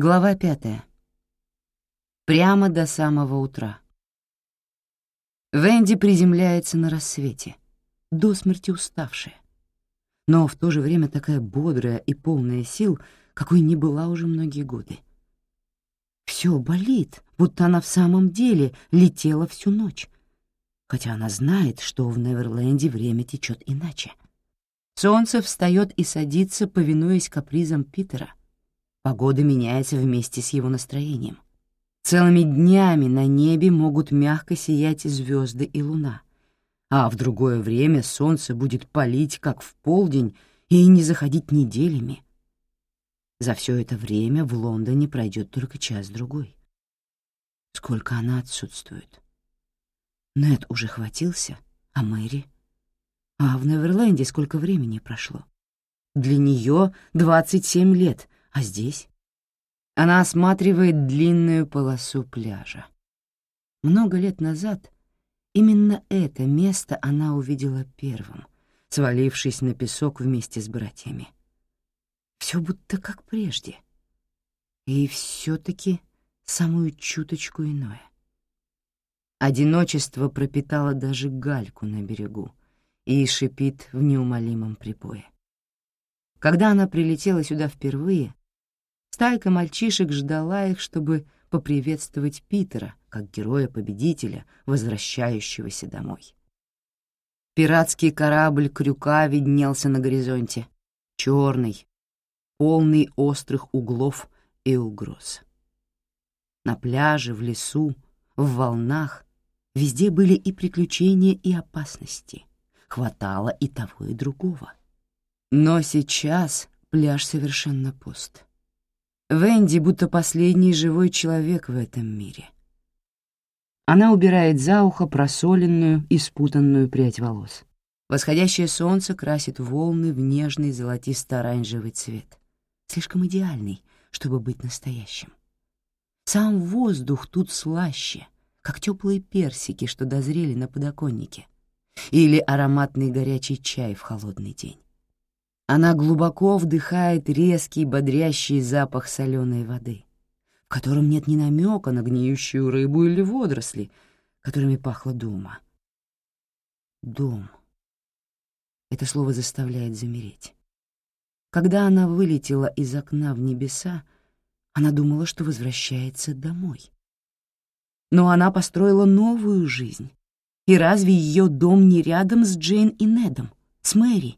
Глава пятая. Прямо до самого утра. Венди приземляется на рассвете, до смерти уставшая, но в то же время такая бодрая и полная сил, какой не была уже многие годы. Все болит, будто она в самом деле летела всю ночь, хотя она знает, что в Неверленде время течет иначе. Солнце встает и садится, повинуясь капризам Питера, Погода меняется вместе с его настроением. Целыми днями на небе могут мягко сиять звезды и луна, а в другое время солнце будет палить, как в полдень, и не заходить неделями. За все это время в Лондоне пройдет только час-другой. Сколько она отсутствует. Нед уже хватился, а Мэри? А в Неверленде сколько времени прошло? Для нее 27 лет — а здесь? Она осматривает длинную полосу пляжа. Много лет назад именно это место она увидела первым, свалившись на песок вместе с братьями. Все будто как прежде. И все-таки самую чуточку иное. Одиночество пропитало даже гальку на берегу и шипит в неумолимом припое. Когда она прилетела сюда впервые, Стайка мальчишек ждала их, чтобы поприветствовать Питера как героя-победителя, возвращающегося домой. Пиратский корабль «Крюка» виднелся на горизонте, черный, полный острых углов и угроз. На пляже, в лесу, в волнах везде были и приключения, и опасности. Хватало и того, и другого. Но сейчас пляж совершенно пуст. Венди будто последний живой человек в этом мире. Она убирает за ухо просоленную и спутанную прядь волос. Восходящее солнце красит волны в нежный золотисто-оранжевый цвет, слишком идеальный, чтобы быть настоящим. Сам воздух тут слаще, как теплые персики, что дозрели на подоконнике, или ароматный горячий чай в холодный день. Она глубоко вдыхает резкий бодрящий запах соленой воды, в котором нет ни намека на гниющую рыбу или водоросли, которыми пахло дома. Дом. Это слово заставляет замереть. Когда она вылетела из окна в небеса, она думала, что возвращается домой. Но она построила новую жизнь. И разве ее дом не рядом с Джейн и Недом, с Мэри?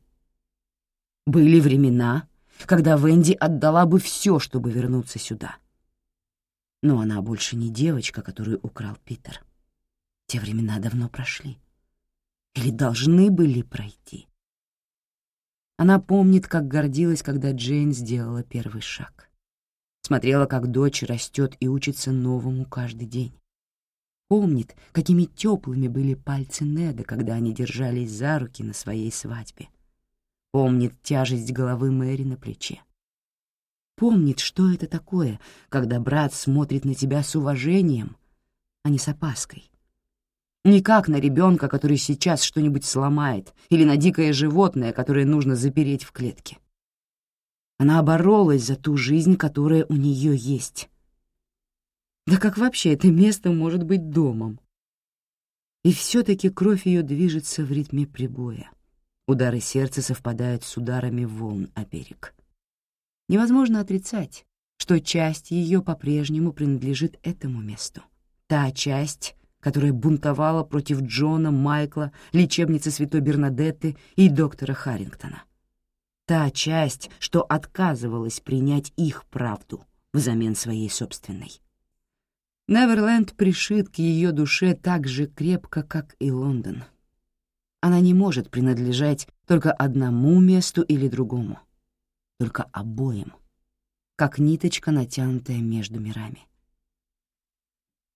Были времена, когда Венди отдала бы все, чтобы вернуться сюда. Но она больше не девочка, которую украл Питер. Те времена давно прошли. Или должны были пройти. Она помнит, как гордилась, когда Джейн сделала первый шаг. Смотрела, как дочь растет и учится новому каждый день. Помнит, какими теплыми были пальцы Неда, когда они держались за руки на своей свадьбе помнит тяжесть головы Мэри на плече. Помнит, что это такое, когда брат смотрит на тебя с уважением, а не с опаской. Не как на ребенка, который сейчас что-нибудь сломает, или на дикое животное, которое нужно запереть в клетке. Она боролась за ту жизнь, которая у нее есть. Да как вообще это место может быть домом? И все-таки кровь ее движется в ритме прибоя. Удары сердца совпадают с ударами волн о берег. Невозможно отрицать, что часть ее по-прежнему принадлежит этому месту. Та часть, которая бунтовала против Джона, Майкла, лечебницы Святой Бернадетты и доктора Харрингтона. Та часть, что отказывалась принять их правду взамен своей собственной. Неверленд пришит к ее душе так же крепко, как и Лондон — она не может принадлежать только одному месту или другому, только обоим, как ниточка, натянутая между мирами.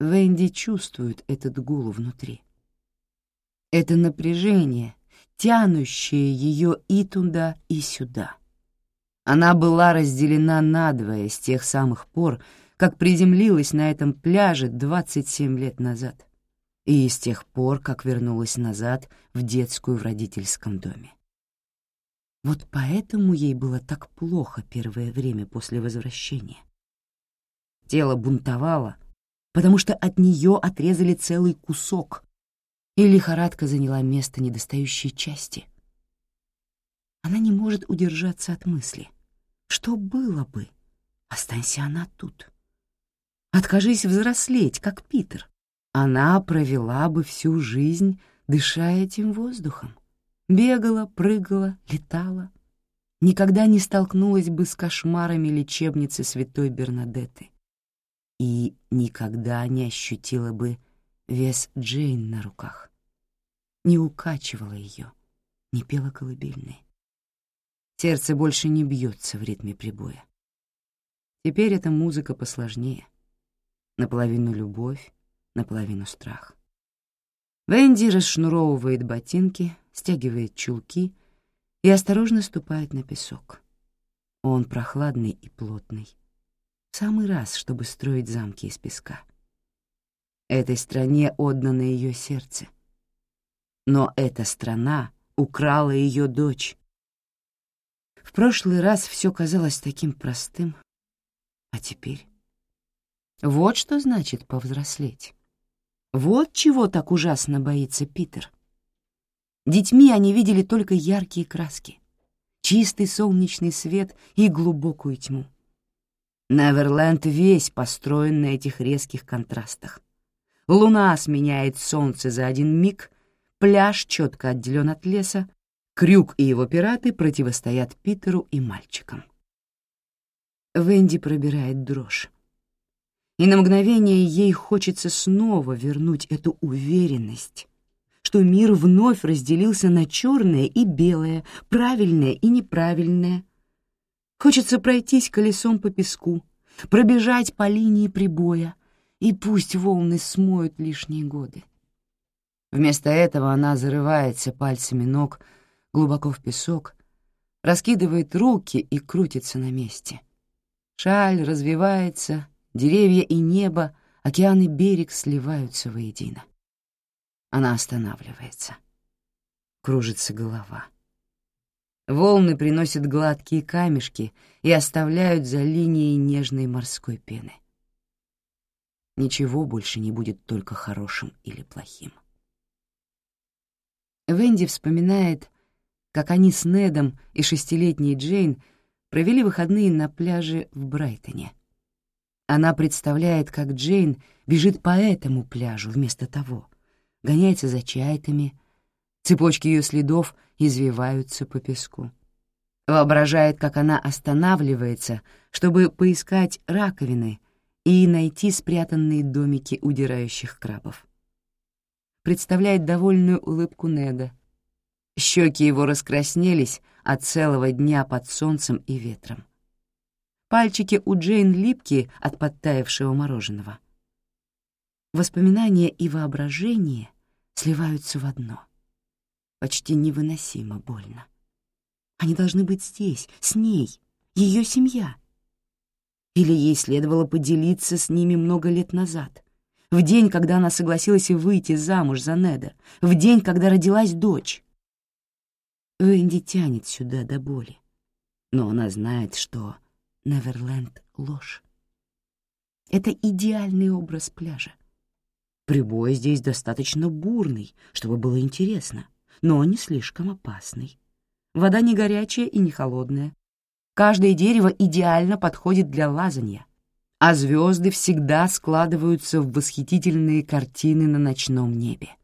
Венди чувствует этот гул внутри. Это напряжение, тянущее ее и туда, и сюда. Она была разделена надвое с тех самых пор, как приземлилась на этом пляже 27 лет назад и с тех пор, как вернулась назад в детскую в родительском доме. Вот поэтому ей было так плохо первое время после возвращения. Тело бунтовало, потому что от нее отрезали целый кусок, и лихорадка заняла место недостающей части. Она не может удержаться от мысли. Что было бы? Останься она тут. Откажись взрослеть, как Питер. Она провела бы всю жизнь, дыша этим воздухом. Бегала, прыгала, летала. Никогда не столкнулась бы с кошмарами лечебницы святой Бернадетты. И никогда не ощутила бы вес Джейн на руках. Не укачивала ее, не пела колыбельные. Сердце больше не бьется в ритме прибоя. Теперь эта музыка посложнее. Наполовину любовь, наполовину страх. Венди расшнуровывает ботинки, стягивает чулки и осторожно ступает на песок. Он прохладный и плотный. В самый раз, чтобы строить замки из песка. Этой стране отдано ее сердце. Но эта страна украла ее дочь, в прошлый раз все казалось таким простым, а теперь... Вот что значит повзрослеть. Вот чего так ужасно боится Питер. Детьми они видели только яркие краски, чистый солнечный свет и глубокую тьму. Неверленд весь построен на этих резких контрастах. Луна сменяет солнце за один миг, пляж четко отделен от леса, Крюк и его пираты противостоят Питеру и мальчикам. Венди пробирает дрожь. И на мгновение ей хочется снова вернуть эту уверенность, что мир вновь разделился на черное и белое, правильное и неправильное. Хочется пройтись колесом по песку, пробежать по линии прибоя, и пусть волны смоют лишние годы. Вместо этого она зарывается пальцами ног глубоко в песок, раскидывает руки и крутится на месте. Шаль развивается, деревья и небо, океан и берег сливаются воедино. Она останавливается. Кружится голова. Волны приносят гладкие камешки и оставляют за линией нежной морской пены. Ничего больше не будет только хорошим или плохим. Венди вспоминает, как они с Недом и шестилетней Джейн провели выходные на пляже в Брайтоне. Она представляет, как Джейн бежит по этому пляжу вместо того, гоняется за чайками, цепочки ее следов извиваются по песку. Воображает, как она останавливается, чтобы поискать раковины и найти спрятанные домики удирающих крабов. Представляет довольную улыбку Неда — Щеки его раскраснелись от целого дня под солнцем и ветром. Пальчики у Джейн липкие от подтаявшего мороженого. Воспоминания и воображение сливаются в одно. Почти невыносимо больно. Они должны быть здесь, с ней, ее семья. Или ей следовало поделиться с ними много лет назад, в день, когда она согласилась выйти замуж за Неда, в день, когда родилась дочь. Венди тянет сюда до боли, но она знает, что Неверленд — ложь. Это идеальный образ пляжа. Прибой здесь достаточно бурный, чтобы было интересно, но не слишком опасный. Вода не горячая и не холодная. Каждое дерево идеально подходит для лазанья, а звезды всегда складываются в восхитительные картины на ночном небе.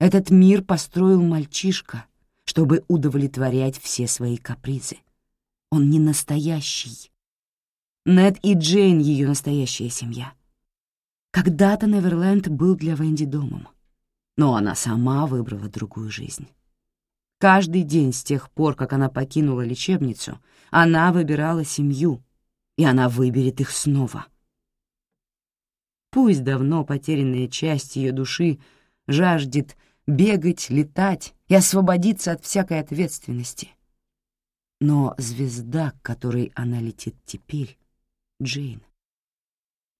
Этот мир построил мальчишка — чтобы удовлетворять все свои капризы. Он не настоящий. Нед и Джейн — ее настоящая семья. Когда-то Неверленд был для Венди домом, но она сама выбрала другую жизнь. Каждый день с тех пор, как она покинула лечебницу, она выбирала семью, и она выберет их снова. Пусть давно потерянная часть ее души жаждет бегать, летать и освободиться от всякой ответственности. Но звезда, к которой она летит теперь, — Джейн.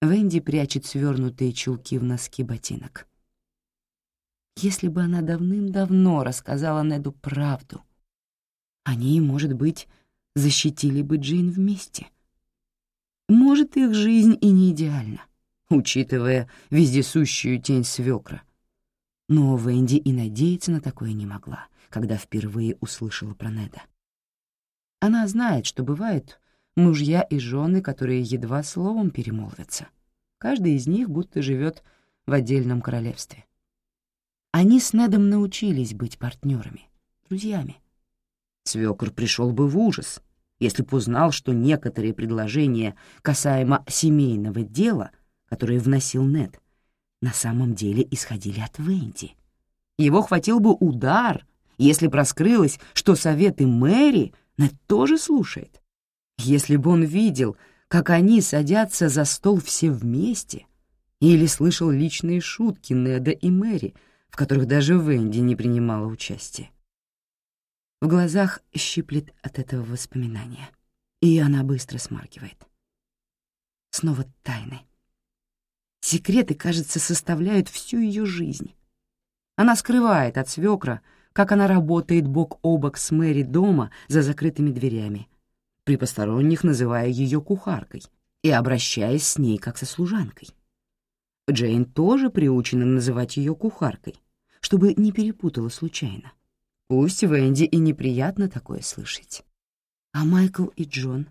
Венди прячет свернутые чулки в носки ботинок. Если бы она давным-давно рассказала Неду правду, они, может быть, защитили бы Джейн вместе. Может, их жизнь и не идеальна, учитывая вездесущую тень свекра. Но Венди и надеяться на такое не могла, когда впервые услышала про Неда. Она знает, что бывают мужья и жены, которые едва словом перемолвятся. Каждый из них будто живет в отдельном королевстве. Они с Недом научились быть партнерами, друзьями. Свекр пришел бы в ужас, если б узнал, что некоторые предложения касаемо семейного дела, которые вносил Нед, на самом деле исходили от Венди. Его хватил бы удар, если проскрылось, что советы Мэри Нед тоже слушает. Если бы он видел, как они садятся за стол все вместе, или слышал личные шутки Неда и Мэри, в которых даже Венди не принимала участия. В глазах щиплет от этого воспоминания, и она быстро смаргивает. Снова тайны. Секреты, кажется, составляют всю ее жизнь. Она скрывает от свекра, как она работает бок о бок с Мэри дома за закрытыми дверями, при посторонних называя ее кухаркой и обращаясь с ней как со служанкой. Джейн тоже приучена называть ее кухаркой, чтобы не перепутала случайно. Пусть Венди и неприятно такое слышать. А Майкл и Джон?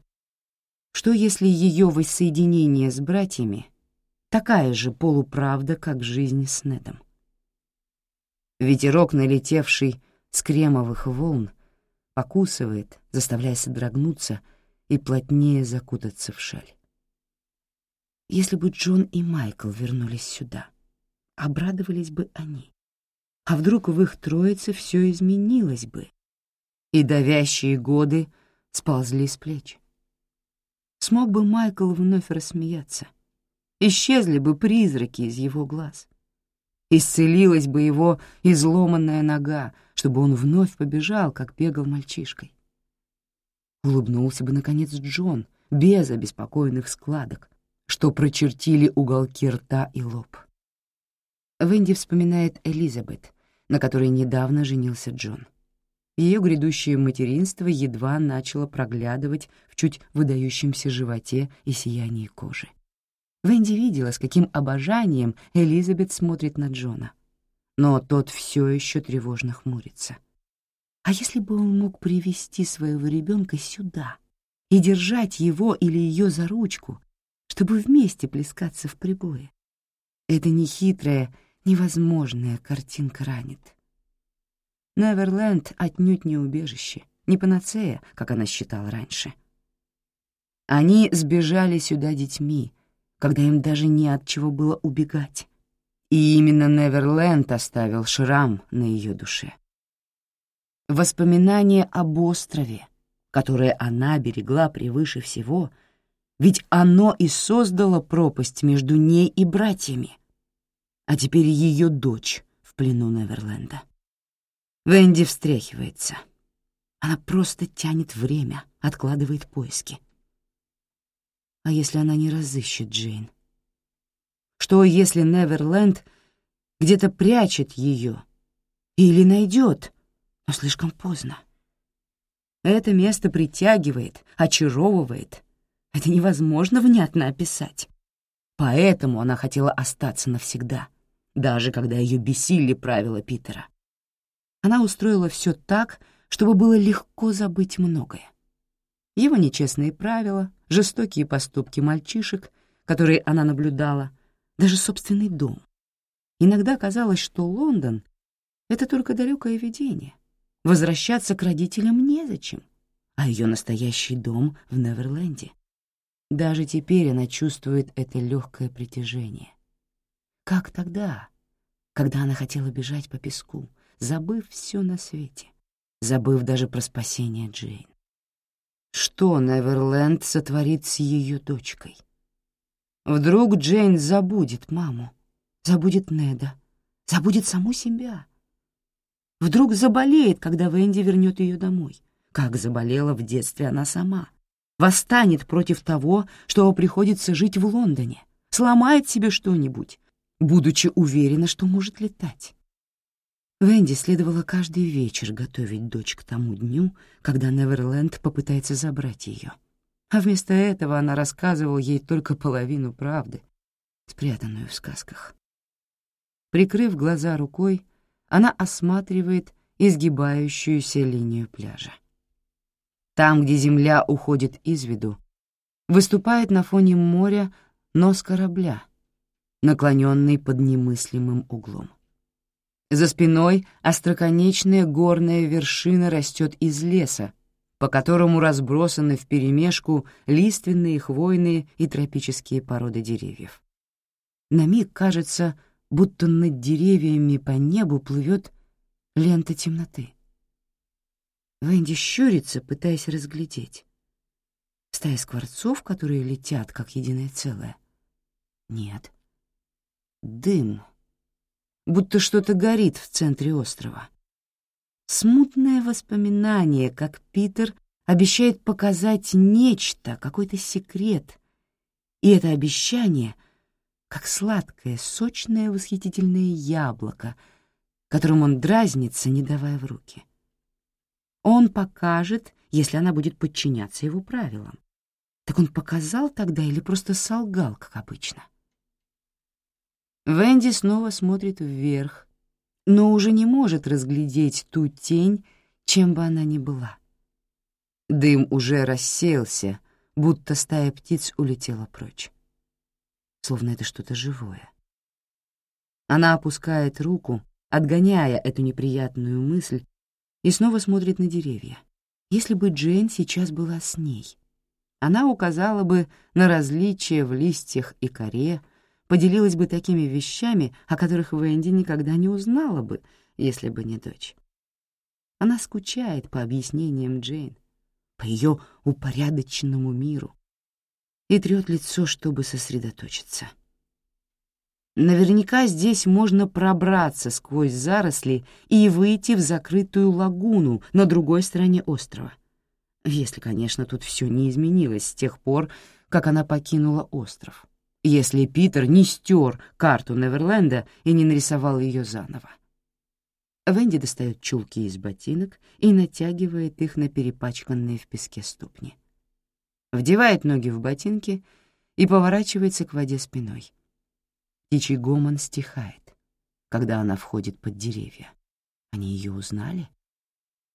Что если ее воссоединение с братьями такая же полуправда, как жизнь с Недом? Ветерок, налетевший с кремовых волн, покусывает, заставляя содрогнуться и плотнее закутаться в шаль. Если бы Джон и Майкл вернулись сюда, обрадовались бы они. А вдруг в их троице все изменилось бы, и давящие годы сползли с плеч? Смог бы Майкл вновь рассмеяться? Исчезли бы призраки из его глаз? Исцелилась бы его изломанная нога, чтобы он вновь побежал, как бегал мальчишкой? Улыбнулся бы, наконец, Джон, без обеспокоенных складок, что прочертили уголки рта и лоб. Венди вспоминает Элизабет, на которой недавно женился Джон. Ее грядущее материнство едва начало проглядывать в чуть выдающемся животе и сиянии кожи. Венди видела, с каким обожанием Элизабет смотрит на Джона. Но тот все еще тревожно хмурится. А если бы он мог привести своего ребенка сюда и держать его или ее за ручку, чтобы вместе плескаться в прибое? Это нехитрая, невозможная картинка ранит. Неверленд отнюдь не убежище, не панацея, как она считала раньше. Они сбежали сюда детьми, когда им даже не от чего было убегать. И именно Неверленд оставил шрам на ее душе. Воспоминание об острове, которое она берегла превыше всего, ведь оно и создало пропасть между ней и братьями — а теперь ее дочь в плену Неверленда. Венди встряхивается. Она просто тянет время, откладывает поиски. А если она не разыщет Джейн? Что, если Неверленд где-то прячет ее или найдет, но слишком поздно? Это место притягивает, очаровывает. Это невозможно внятно описать. Поэтому она хотела остаться навсегда — даже когда ее бесили правила Питера. Она устроила все так, чтобы было легко забыть многое. Его нечестные правила, жестокие поступки мальчишек, которые она наблюдала, даже собственный дом. Иногда казалось, что Лондон — это только далекое видение. Возвращаться к родителям незачем, а ее настоящий дом в Неверленде. Даже теперь она чувствует это легкое притяжение. Как тогда, когда она хотела бежать по песку, забыв все на свете, забыв даже про спасение Джейн? Что Неверленд сотворит с ее дочкой? Вдруг Джейн забудет маму, забудет Неда, забудет саму себя. Вдруг заболеет, когда Венди вернет ее домой, как заболела в детстве она сама, восстанет против того, что приходится жить в Лондоне, сломает себе что-нибудь, будучи уверена, что может летать. Венди следовало каждый вечер готовить дочь к тому дню, когда Неверленд попытается забрать ее. а вместо этого она рассказывала ей только половину правды, спрятанную в сказках. Прикрыв глаза рукой, она осматривает изгибающуюся линию пляжа. Там, где земля уходит из виду, выступает на фоне моря нос корабля, наклоненный под немыслимым углом. За спиной остроконечная горная вершина растет из леса, по которому разбросаны вперемешку лиственные, хвойные и тропические породы деревьев. На миг кажется, будто над деревьями по небу плывет лента темноты. Венди щурится, пытаясь разглядеть. Стая скворцов, которые летят как единое целое? Нет. Дым. Будто что-то горит в центре острова. Смутное воспоминание, как Питер обещает показать нечто, какой-то секрет. И это обещание — как сладкое, сочное, восхитительное яблоко, которым он дразнится, не давая в руки. Он покажет, если она будет подчиняться его правилам. Так он показал тогда или просто солгал, как обычно? Венди снова смотрит вверх, но уже не может разглядеть ту тень, чем бы она ни была. Дым уже рассеялся, будто стая птиц улетела прочь словно это что-то живое. Она опускает руку, отгоняя эту неприятную мысль, и снова смотрит на деревья. Если бы Джейн сейчас была с ней, она указала бы на различия в листьях и коре, поделилась бы такими вещами, о которых Венди никогда не узнала бы, если бы не дочь. Она скучает по объяснениям Джейн, по ее упорядоченному миру, и трёт лицо, чтобы сосредоточиться. Наверняка здесь можно пробраться сквозь заросли и выйти в закрытую лагуну на другой стороне острова. Если, конечно, тут все не изменилось с тех пор, как она покинула остров. Если Питер не стер карту Неверленда и не нарисовал ее заново. Венди достает чулки из ботинок и натягивает их на перепачканные в песке ступни вдевает ноги в ботинки и поворачивается к воде спиной. Птичий гомон стихает, когда она входит под деревья. Они ее узнали?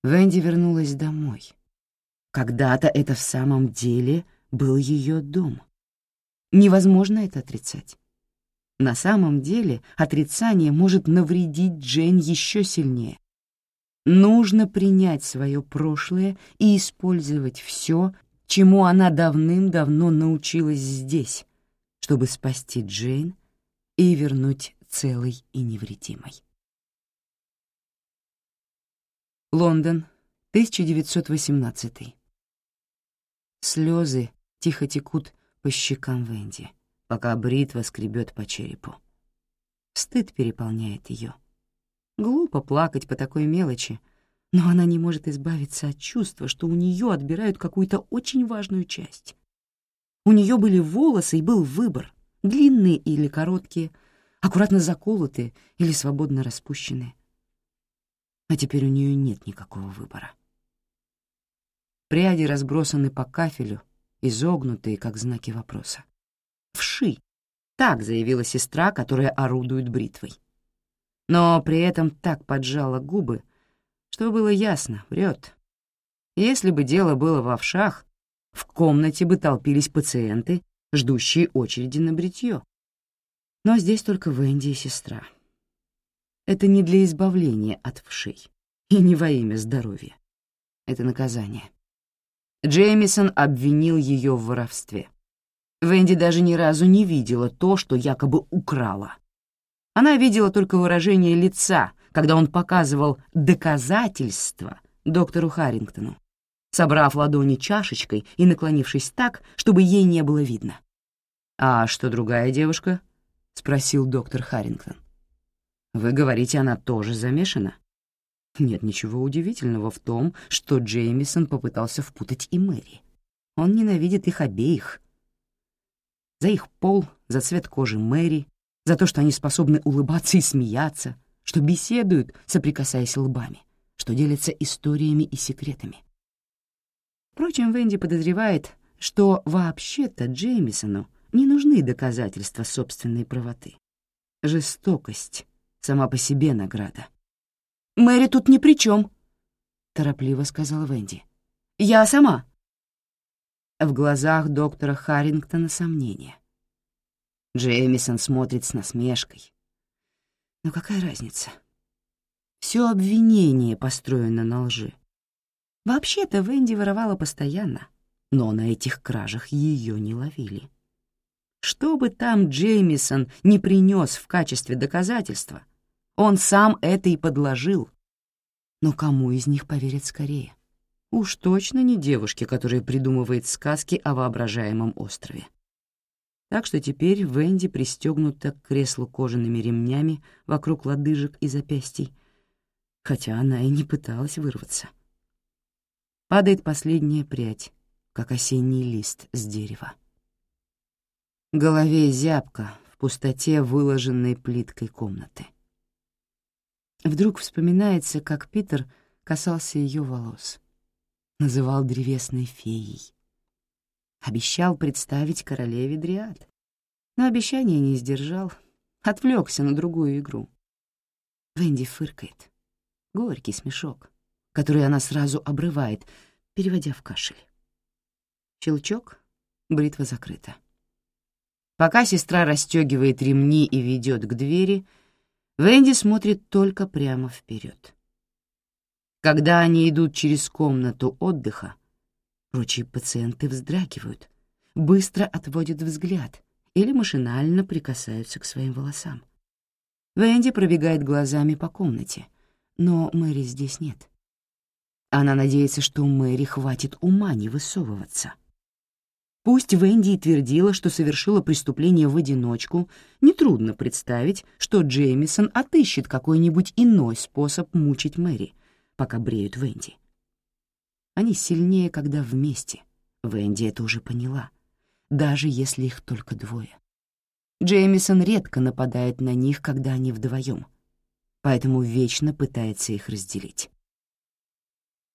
Венди вернулась домой. Когда-то это в самом деле был ее дом. Невозможно это отрицать. На самом деле отрицание может навредить Джейн еще сильнее. Нужно принять свое прошлое и использовать все, чему она давным-давно научилась здесь, чтобы спасти Джейн и вернуть целой и невредимой. Лондон, 1918. Слезы тихо текут по щекам Венди, пока бритва скребет по черепу. Стыд переполняет ее. Глупо плакать по такой мелочи — но она не может избавиться от чувства, что у нее отбирают какую-то очень важную часть. У нее были волосы и был выбор — длинные или короткие, аккуратно заколотые или свободно распущенные. А теперь у нее нет никакого выбора. Пряди разбросаны по кафелю, изогнутые, как знаки вопроса. «Вши!» — так заявила сестра, которая орудует бритвой. Но при этом так поджала губы, что было ясно, врет. Если бы дело было в овшах, в комнате бы толпились пациенты, ждущие очереди на бритье. Но здесь только Венди и сестра. Это не для избавления от вшей и не во имя здоровья. Это наказание. Джеймисон обвинил ее в воровстве. Венди даже ни разу не видела то, что якобы украла. Она видела только выражение лица, когда он показывал доказательства доктору Харрингтону, собрав ладони чашечкой и наклонившись так, чтобы ей не было видно. «А что другая девушка?» — спросил доктор Харрингтон. «Вы говорите, она тоже замешана?» Нет ничего удивительного в том, что Джеймисон попытался впутать и Мэри. Он ненавидит их обеих. За их пол, за цвет кожи Мэри, за то, что они способны улыбаться и смеяться, что беседуют, соприкасаясь лбами, что делятся историями и секретами. Впрочем, Венди подозревает, что вообще-то Джеймисону не нужны доказательства собственной правоты. Жестокость сама по себе награда. «Мэри тут ни при чем», — торопливо сказала Венди. «Я сама». В глазах доктора Харрингтона сомнение. Джеймисон смотрит с насмешкой. Но какая разница? Все обвинение построено на лжи. Вообще-то Венди воровала постоянно, но на этих кражах ее не ловили. Что бы там Джеймисон не принес в качестве доказательства, он сам это и подложил. Но кому из них поверят скорее? Уж точно не девушке, которая придумывает сказки о воображаемом острове. Так что теперь Венди пристегнута к креслу кожаными ремнями вокруг лодыжек и запястий, хотя она и не пыталась вырваться. Падает последняя прядь, как осенний лист с дерева. Голове зябко в пустоте выложенной плиткой комнаты. Вдруг вспоминается, как Питер касался ее волос, называл древесной феей. Обещал представить королеве Дриад, но обещание не сдержал, отвлекся на другую игру. Венди фыркает. Горький смешок, который она сразу обрывает, переводя в кашель. Щелчок, бритва закрыта. Пока сестра расстегивает ремни и ведет к двери — Венди смотрит только прямо вперед. Когда они идут через комнату отдыха, прочие пациенты вздрагивают, быстро отводят взгляд или машинально прикасаются к своим волосам. Венди пробегает глазами по комнате, но Мэри здесь нет. Она надеется, что Мэри хватит ума не высовываться. Пусть Венди и твердила, что совершила преступление в одиночку, нетрудно представить, что Джеймисон отыщет какой-нибудь иной способ мучить Мэри, пока бреют Венди. Они сильнее, когда вместе. Венди это уже поняла, даже если их только двое. Джеймисон редко нападает на них, когда они вдвоем, поэтому вечно пытается их разделить.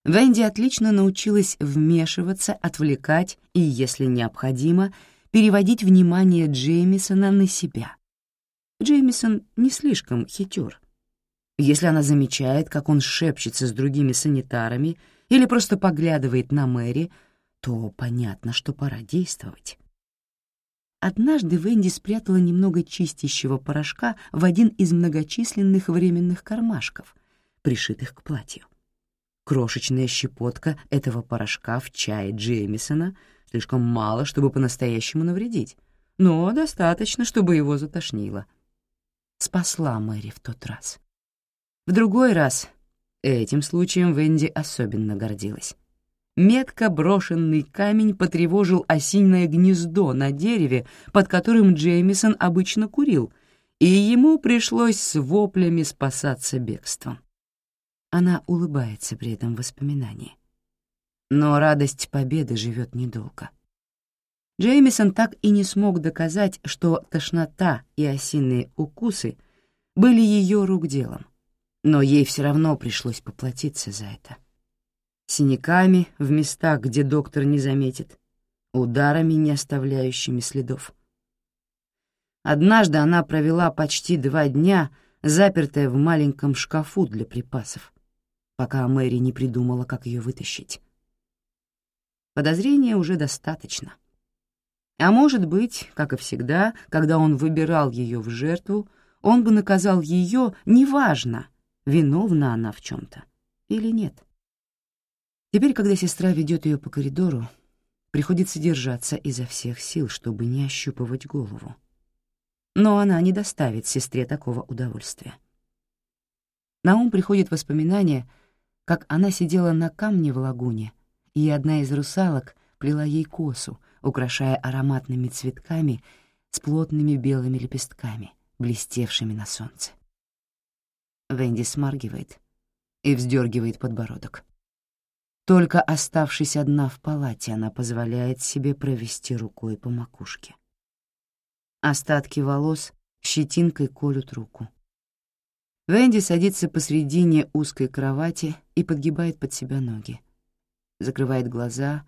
Венди отлично научилась вмешиваться, отвлекать и, если необходимо, переводить внимание Джеймисона на себя. Джеймисон не слишком хитер. Если она замечает, как он шепчется с другими санитарами или просто поглядывает на Мэри, то понятно, что пора действовать. Однажды Венди спрятала немного чистящего порошка в один из многочисленных временных кармашков, пришитых к платью. Крошечная щепотка этого порошка в чае Джеймисона слишком мало, чтобы по-настоящему навредить, но достаточно, чтобы его затошнило. Спасла Мэри в тот раз. В другой раз этим случаем Венди особенно гордилась. Метко брошенный камень потревожил осиное гнездо на дереве, под которым Джеймисон обычно курил, и ему пришлось с воплями спасаться бегством. Она улыбается при этом воспоминании. Но радость победы живет недолго. Джеймисон так и не смог доказать, что тошнота и осиные укусы были ее рук делом, но ей все равно пришлось поплатиться за это. Синяками в местах, где доктор не заметит, ударами, не оставляющими следов. Однажды она провела почти два дня, запертая в маленьком шкафу для припасов, пока Мэри не придумала, как ее вытащить. Подозрения уже достаточно. А может быть, как и всегда, когда он выбирал ее в жертву, он бы наказал ее, неважно, виновна она в чем-то или нет. Теперь, когда сестра ведет ее по коридору, приходится держаться изо всех сил, чтобы не ощупывать голову. Но она не доставит сестре такого удовольствия. На ум приходит воспоминание — как она сидела на камне в лагуне, и одна из русалок плела ей косу, украшая ароматными цветками с плотными белыми лепестками, блестевшими на солнце. Венди смаргивает и вздергивает подбородок. Только оставшись одна в палате, она позволяет себе провести рукой по макушке. Остатки волос щетинкой колют руку. Венди садится посредине узкой кровати и подгибает под себя ноги. Закрывает глаза,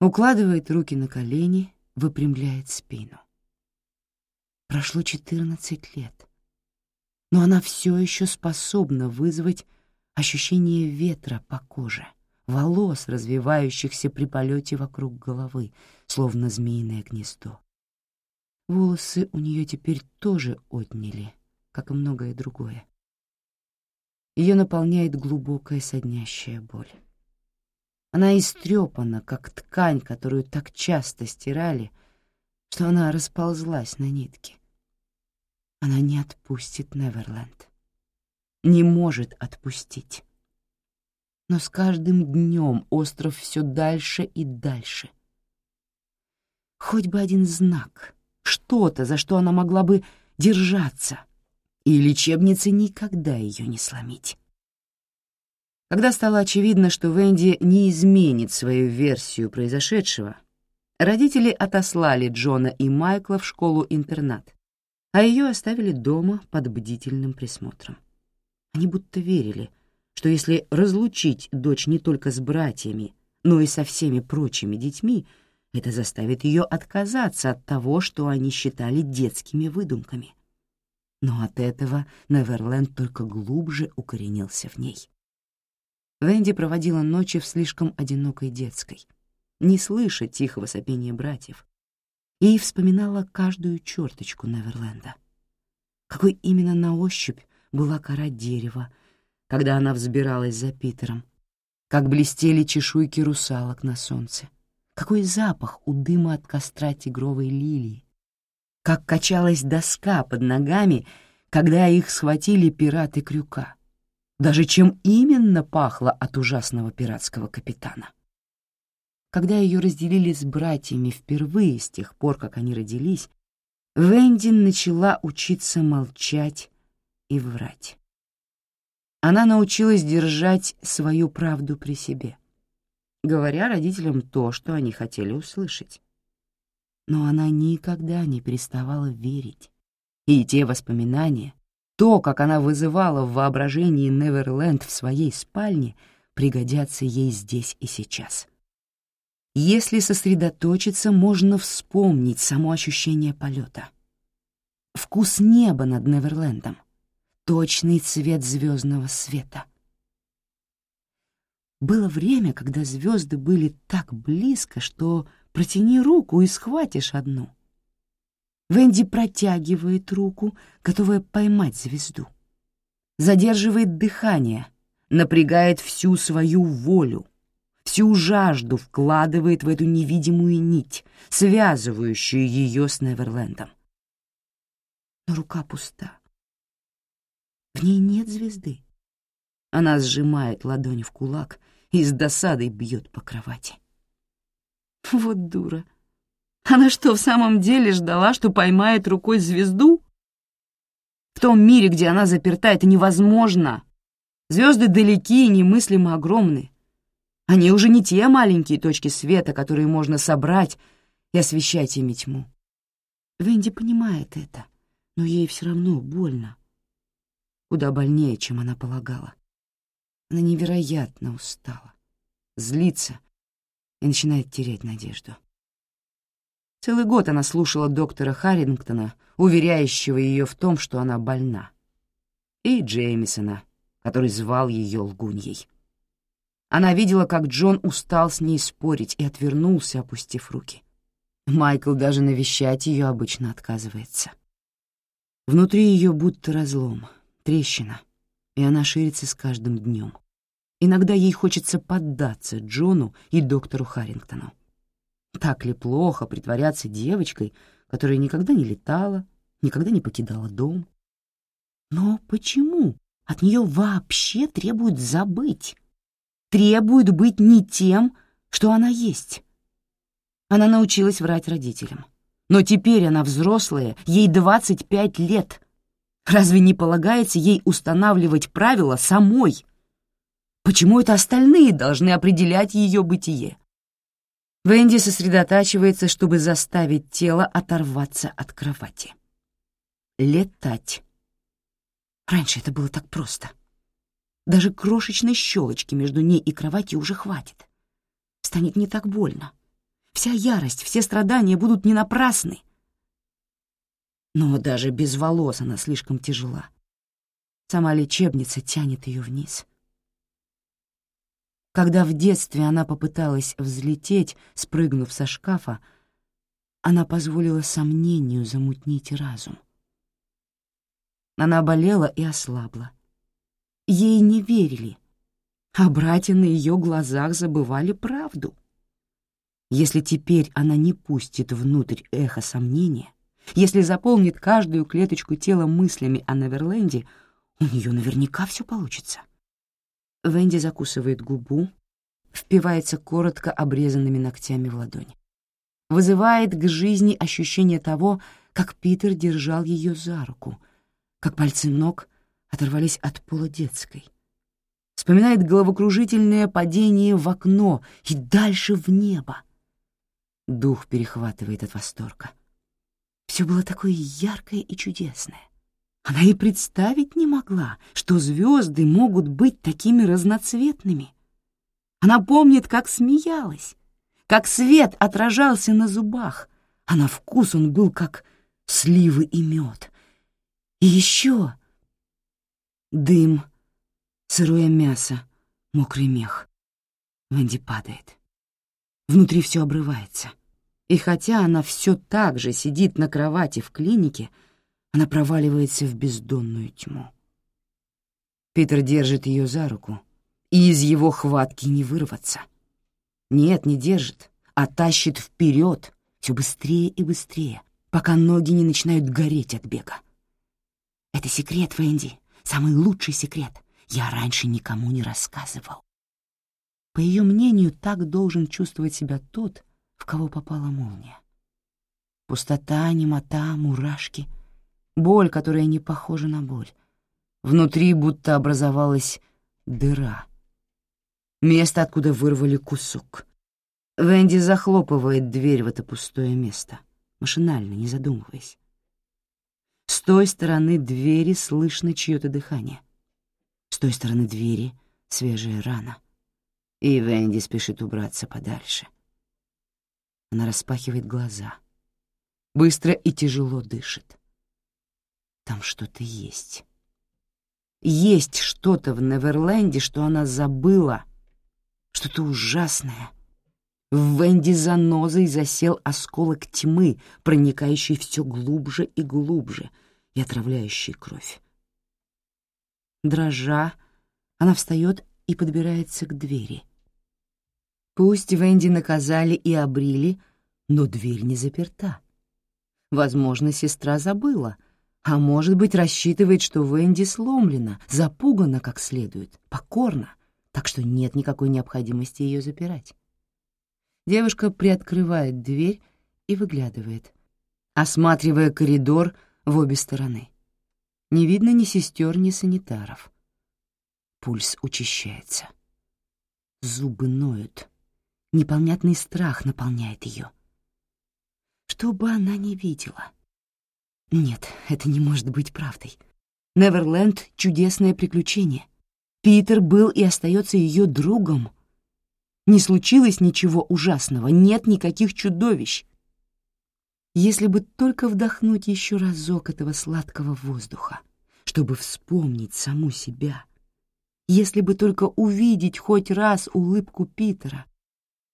укладывает руки на колени, выпрямляет спину. Прошло 14 лет, но она все еще способна вызвать ощущение ветра по коже, волос, развивающихся при полете вокруг головы, словно змеиное гнездо. Волосы у нее теперь тоже отняли, как и многое другое. Ее наполняет глубокая соднящая боль. Она истрепана, как ткань, которую так часто стирали, что она расползлась на нитке. Она не отпустит Неверленд. Не может отпустить. Но с каждым днем остров все дальше и дальше. Хоть бы один знак, что-то, за что она могла бы держаться, и лечебнице никогда ее не сломить. Когда стало очевидно, что Венди не изменит свою версию произошедшего, родители отослали Джона и Майкла в школу-интернат, а ее оставили дома под бдительным присмотром. Они будто верили, что если разлучить дочь не только с братьями, но и со всеми прочими детьми, это заставит ее отказаться от того, что они считали детскими выдумками. Но от этого Неверленд только глубже укоренился в ней. Венди проводила ночи в слишком одинокой детской, не слыша тихого сопения братьев, и вспоминала каждую черточку Неверленда. Какой именно на ощупь была кора дерева, когда она взбиралась за Питером, как блестели чешуйки русалок на солнце, какой запах у дыма от костра тигровой лилии, как качалась доска под ногами, когда их схватили пираты крюка — даже чем именно пахло от ужасного пиратского капитана. Когда ее разделили с братьями впервые с тех пор, как они родились, Венди начала учиться молчать и врать. Она научилась держать свою правду при себе, говоря родителям то, что они хотели услышать. Но она никогда не переставала верить, и те воспоминания, то, как она вызывала в воображении Неверленд в своей спальне, пригодятся ей здесь и сейчас. Если сосредоточиться, можно вспомнить само ощущение полета. Вкус неба над Неверлендом, точный цвет звездного света. Было время, когда звезды были так близко, что протяни руку и схватишь одну — Венди протягивает руку, готовая поймать звезду. Задерживает дыхание, напрягает всю свою волю, всю жажду вкладывает в эту невидимую нить, связывающую ее с Неверлендом. Но рука пуста. В ней нет звезды. Она сжимает ладонь в кулак и с досадой бьет по кровати. Вот дура. Она что, в самом деле ждала, что поймает рукой звезду? В том мире, где она заперта, это невозможно. Звезды далеки и немыслимо огромны. Они уже не те маленькие точки света, которые можно собрать и освещать ими тьму. Венди понимает это, но ей все равно больно. Куда больнее, чем она полагала. Она невероятно устала, злится и начинает терять надежду. Целый год она слушала доктора Харрингтона, уверяющего ее в том, что она больна, и Джеймисона, который звал ее лгуньей. Она видела, как Джон устал с ней спорить и отвернулся, опустив руки. Майкл даже навещать ее обычно отказывается. Внутри ее будто разлом, трещина, и она ширится с каждым днем. Иногда ей хочется поддаться Джону и доктору Харрингтону. Так ли плохо притворяться девочкой, которая никогда не летала, никогда не покидала дом? Но почему от нее вообще требуют забыть? Требуют быть не тем, что она есть. Она научилась врать родителям. Но теперь она взрослая, ей 25 лет. Разве не полагается ей устанавливать правила самой? Почему это остальные должны определять ее бытие? Венди сосредотачивается, чтобы заставить тело оторваться от кровати. Летать. Раньше это было так просто. Даже крошечной щелочки между ней и кроватью уже хватит. Станет не так больно. Вся ярость, все страдания будут не напрасны. Но даже без волос она слишком тяжела. Сама лечебница тянет ее вниз. Когда в детстве она попыталась взлететь, спрыгнув со шкафа, она позволила сомнению замутнить разум. Она болела и ослабла. Ей не верили, а братья на ее глазах забывали правду. Если теперь она не пустит внутрь эхо сомнения, если заполнит каждую клеточку тела мыслями о Неверленде, у нее наверняка все получится. Венди закусывает губу, впивается коротко обрезанными ногтями в ладонь. Вызывает к жизни ощущение того, как Питер держал ее за руку, как пальцы ног оторвались от пола детской. Вспоминает головокружительное падение в окно и дальше в небо. Дух перехватывает от восторга. Все было такое яркое и чудесное. Она и представить не могла, что звезды могут быть такими разноцветными. Она помнит, как смеялась, как свет отражался на зубах, а на вкус он был как сливы и мед. И еще дым, сырое мясо, мокрый мех. Венди падает. Внутри все обрывается. И хотя она все так же сидит на кровати в клинике, она проваливается в бездонную тьму. Питер держит ее за руку, и из его хватки не вырваться. Нет, не держит, а тащит вперед все быстрее и быстрее, пока ноги не начинают гореть от бега. Это секрет, Венди, самый лучший секрет. Я раньше никому не рассказывал. По ее мнению, так должен чувствовать себя тот, в кого попала молния. Пустота, немота, мурашки — боль, которая не похожа на боль. Внутри будто образовалась дыра. Место, откуда вырвали кусок. Венди захлопывает дверь в это пустое место, машинально, не задумываясь. С той стороны двери слышно чье-то дыхание. С той стороны двери свежая рана. И Венди спешит убраться подальше. Она распахивает глаза. Быстро и тяжело дышит. Там что-то есть. Есть что-то в Неверленде, что она забыла. Что-то ужасное. В Венди занозой засел осколок тьмы, проникающий все глубже и глубже и отравляющий кровь. Дрожа, она встает и подбирается к двери. Пусть Венди наказали и обрили, но дверь не заперта. Возможно, сестра забыла — а может быть, рассчитывает, что Венди сломлена, запугана как следует, покорна, так что нет никакой необходимости ее запирать. Девушка приоткрывает дверь и выглядывает, осматривая коридор в обе стороны. Не видно ни сестер, ни санитаров. Пульс учащается. Зубы ноют. Непонятный страх наполняет ее. Что бы она ни видела — нет, это не может быть правдой. Неверленд — чудесное приключение. Питер был и остается ее другом. Не случилось ничего ужасного, нет никаких чудовищ. Если бы только вдохнуть еще разок этого сладкого воздуха, чтобы вспомнить саму себя, если бы только увидеть хоть раз улыбку Питера,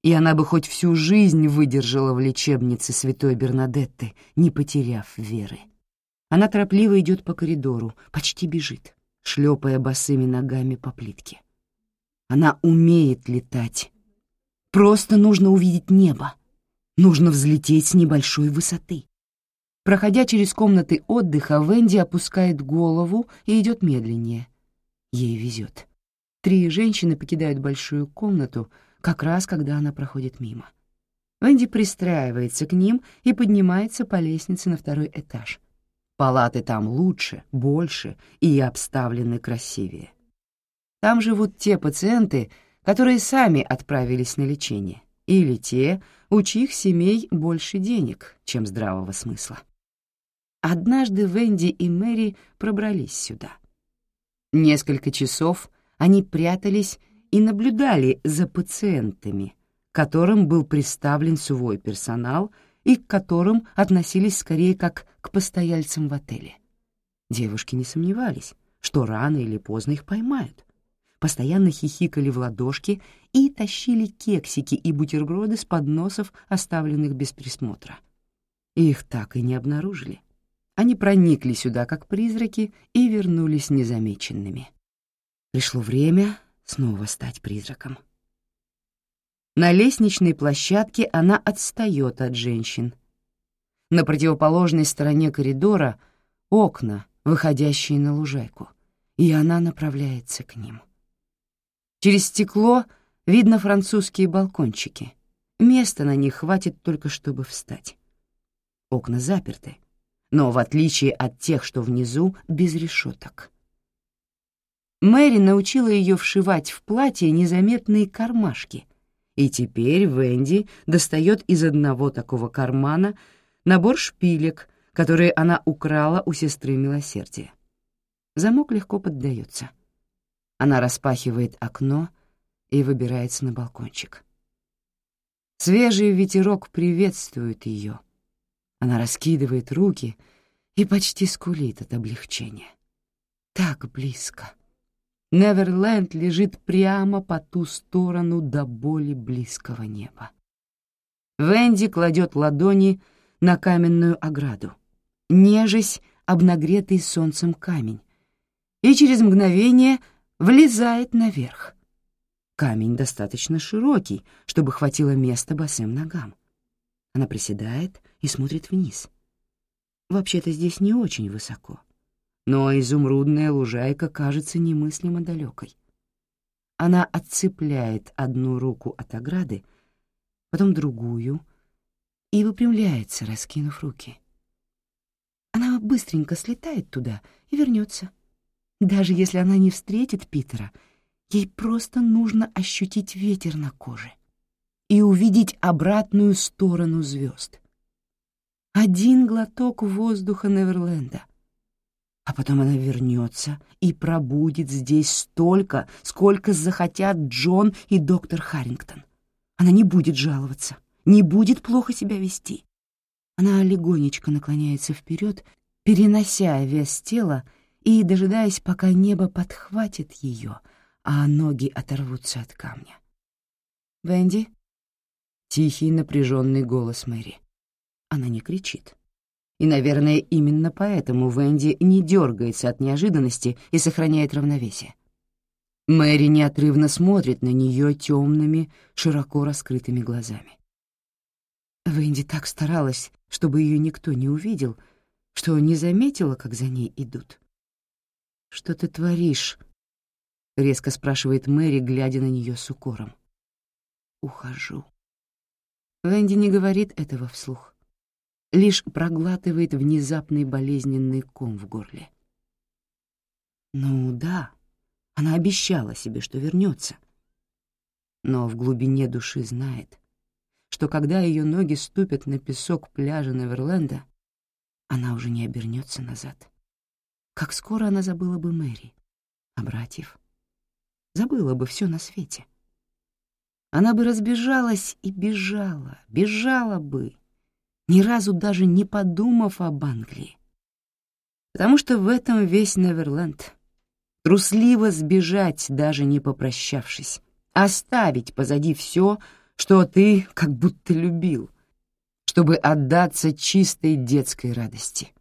и она бы хоть всю жизнь выдержала в лечебнице святой Бернадетты, не потеряв веры. Она торопливо идет по коридору, почти бежит, шлепая босыми ногами по плитке. Она умеет летать. Просто нужно увидеть небо. Нужно взлететь с небольшой высоты. Проходя через комнаты отдыха, Венди опускает голову и идет медленнее. Ей везет. Три женщины покидают большую комнату, как раз когда она проходит мимо. Венди пристраивается к ним и поднимается по лестнице на второй этаж. Палаты там лучше, больше и обставлены красивее. Там живут те пациенты, которые сами отправились на лечение, или те, у чьих семей больше денег, чем здравого смысла. Однажды Венди и Мэри пробрались сюда. Несколько часов они прятались и наблюдали за пациентами, которым был представлен свой персонал и к которым относились скорее как к постояльцам в отеле. Девушки не сомневались, что рано или поздно их поймают. Постоянно хихикали в ладошки и тащили кексики и бутерброды с подносов, оставленных без присмотра. Их так и не обнаружили. Они проникли сюда как призраки и вернулись незамеченными. Пришло время снова стать призраком. На лестничной площадке она отстает от женщин. На противоположной стороне коридора — окна, выходящие на лужайку, и она направляется к ним. Через стекло видно французские балкончики. Места на них хватит только, чтобы встать. Окна заперты, но, в отличие от тех, что внизу, без решеток. Мэри научила ее вшивать в платье незаметные кармашки, и теперь Венди достает из одного такого кармана набор шпилек, которые она украла у сестры Милосердия. Замок легко поддается. Она распахивает окно и выбирается на балкончик. Свежий ветерок приветствует ее. Она раскидывает руки и почти скулит от облегчения. Так близко. Неверленд лежит прямо по ту сторону до боли близкого неба. Венди кладет ладони на каменную ограду, нежесть об нагретый солнцем камень, и через мгновение влезает наверх. Камень достаточно широкий, чтобы хватило места босым ногам. Она приседает и смотрит вниз. Вообще-то здесь не очень высоко, но изумрудная лужайка кажется немыслимо далекой. Она отцепляет одну руку от ограды, потом другую и выпрямляется, раскинув руки. Она быстренько слетает туда и вернется. Даже если она не встретит Питера, ей просто нужно ощутить ветер на коже и увидеть обратную сторону звезд. Один глоток воздуха Неверленда. А потом она вернется и пробудет здесь столько, сколько захотят Джон и доктор Харрингтон. Она не будет жаловаться, не будет плохо себя вести. Она легонечко наклоняется вперед, перенося вес тела и дожидаясь, пока небо подхватит ее, а ноги оторвутся от камня. «Венди?» — тихий напряженный голос Мэри. Она не кричит. И, наверное, именно поэтому Венди не дергается от неожиданности и сохраняет равновесие. Мэри неотрывно смотрит на нее темными, широко раскрытыми глазами. Венди так старалась, чтобы ее никто не увидел, что не заметила, как за ней идут. «Что ты творишь?» — резко спрашивает Мэри, глядя на нее с укором. «Ухожу». Венди не говорит этого вслух, лишь проглатывает внезапный болезненный ком в горле. Ну да, она обещала себе, что вернется. Но в глубине души знает, что когда ее ноги ступят на песок пляжа Неверленда, она уже не обернется назад. Как скоро она забыла бы Мэри, а братьев. Забыла бы все на свете. Она бы разбежалась и бежала, бежала бы, ни разу даже не подумав об Англии. Потому что в этом весь Неверленд. Трусливо сбежать, даже не попрощавшись. Оставить позади все, что ты как будто любил, чтобы отдаться чистой детской радости.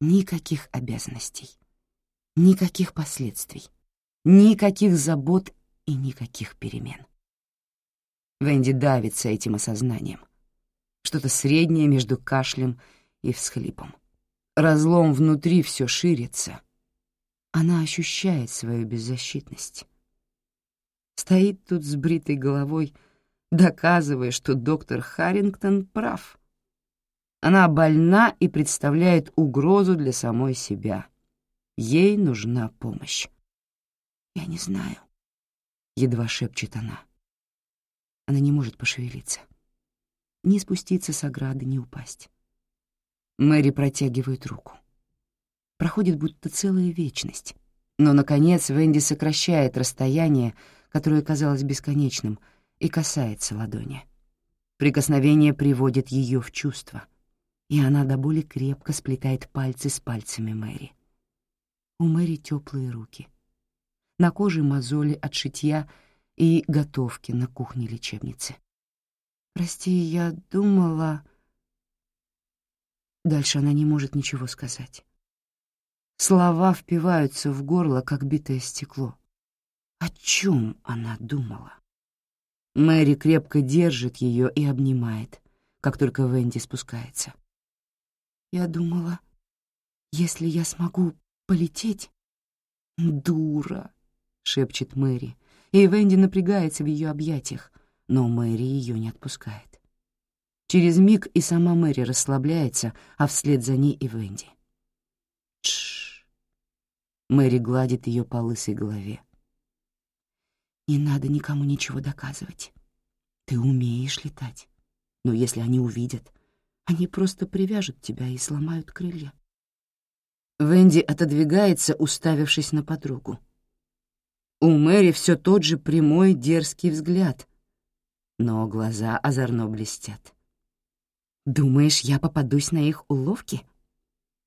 Никаких обязанностей, никаких последствий, никаких забот и никаких перемен. Венди давится этим осознанием. Что-то среднее между кашлем и всхлипом. Разлом внутри все ширится. Она ощущает свою беззащитность. Стоит тут с бритой головой, доказывая, что доктор Харрингтон прав — она больна и представляет угрозу для самой себя. Ей нужна помощь. «Я не знаю», — едва шепчет она. Она не может пошевелиться. Ни спуститься с ограды, ни упасть. Мэри протягивает руку. Проходит будто целая вечность. Но, наконец, Венди сокращает расстояние, которое казалось бесконечным, и касается ладони. Прикосновение приводит ее в чувство, и она до боли крепко сплетает пальцы с пальцами Мэри. У Мэри теплые руки. На коже мозоли от шитья и готовки на кухне лечебницы. «Прости, я думала...» Дальше она не может ничего сказать. Слова впиваются в горло, как битое стекло. О чем она думала? Мэри крепко держит ее и обнимает, как только Венди спускается. «Я думала, если я смогу полететь...» «Дура!» — шепчет Мэри, и Венди напрягается в ее объятиях, но Мэри ее не отпускает. Через миг и сама Мэри расслабляется, а вслед за ней и Венди. Тш. Мэри гладит ее по лысой голове. Не надо никому ничего доказывать. Ты умеешь летать. Но если они увидят, они просто привяжут тебя и сломают крылья. Венди отодвигается, уставившись на подругу. У Мэри все тот же прямой дерзкий взгляд, но глаза озорно блестят. «Думаешь, я попадусь на их уловки?»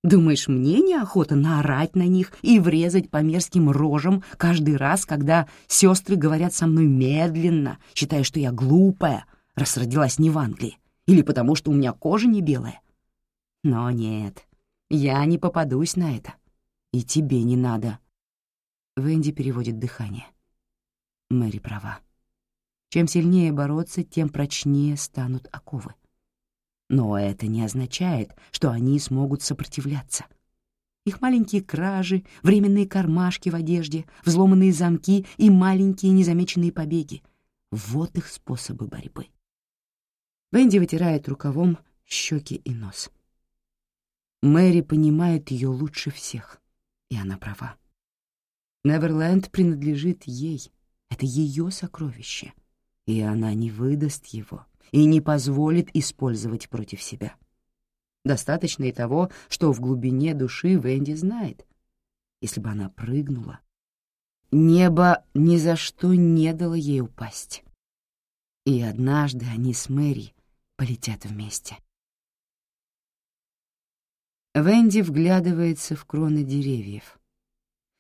Думаешь, мне неохота наорать на них и врезать по мерзким рожам каждый раз, когда сестры говорят со мной медленно, считая, что я глупая, раз родилась не в Англии, или потому что у меня кожа не белая? Но нет, я не попадусь на это. И тебе не надо. Венди переводит дыхание. Мэри права. Чем сильнее бороться, тем прочнее станут оковы. Но это не означает, что они смогут сопротивляться. Их маленькие кражи, временные кармашки в одежде, взломанные замки и маленькие незамеченные побеги — вот их способы борьбы. Венди вытирает рукавом щеки и нос. Мэри понимает ее лучше всех, и она права. Неверленд принадлежит ей, это ее сокровище, и она не выдаст его — и не позволит использовать против себя. Достаточно и того, что в глубине души Венди знает. Если бы она прыгнула, небо ни за что не дало ей упасть. И однажды они с Мэри полетят вместе. Венди вглядывается в кроны деревьев,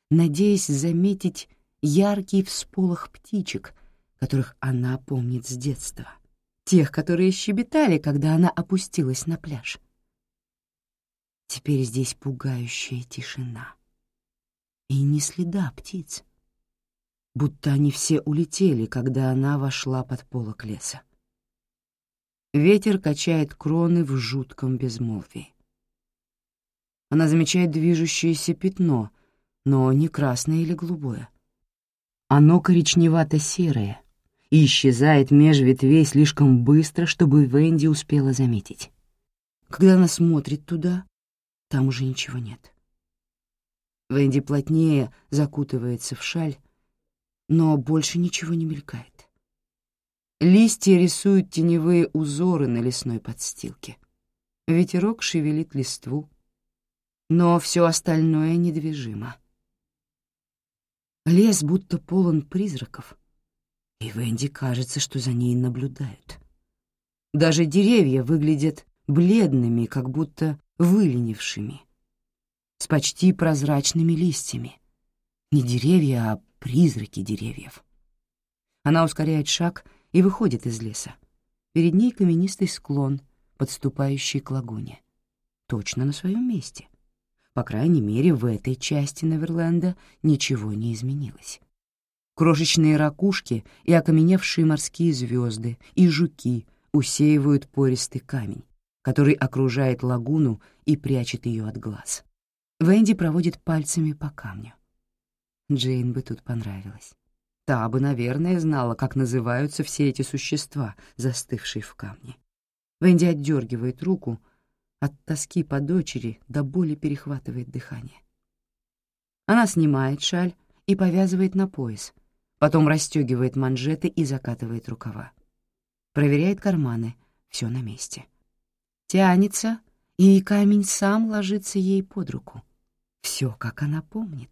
надеясь заметить яркий всполох птичек, которых она помнит с детства тех, которые щебетали, когда она опустилась на пляж. Теперь здесь пугающая тишина. И ни следа птиц. Будто они все улетели, когда она вошла под полок леса. Ветер качает кроны в жутком безмолвии. Она замечает движущееся пятно, но не красное или голубое. Оно коричневато-серое, и исчезает меж ветвей слишком быстро, чтобы Венди успела заметить. Когда она смотрит туда, там уже ничего нет. Венди плотнее закутывается в шаль, но больше ничего не мелькает. Листья рисуют теневые узоры на лесной подстилке. Ветерок шевелит листву, но все остальное недвижимо. Лес будто полон призраков, и Венди кажется, что за ней наблюдают. Даже деревья выглядят бледными, как будто выленившими, с почти прозрачными листьями. Не деревья, а призраки деревьев. Она ускоряет шаг и выходит из леса. Перед ней каменистый склон, подступающий к лагуне. Точно на своем месте. По крайней мере, в этой части Неверленда ничего не изменилось крошечные ракушки и окаменевшие морские звезды и жуки усеивают пористый камень, который окружает лагуну и прячет ее от глаз. Венди проводит пальцами по камню. Джейн бы тут понравилась. Та бы, наверное, знала, как называются все эти существа, застывшие в камне. Венди отдергивает руку, от тоски по дочери до боли перехватывает дыхание. Она снимает шаль и повязывает на пояс, потом расстегивает манжеты и закатывает рукава. Проверяет карманы, все на месте. Тянется, и камень сам ложится ей под руку. Все, как она помнит.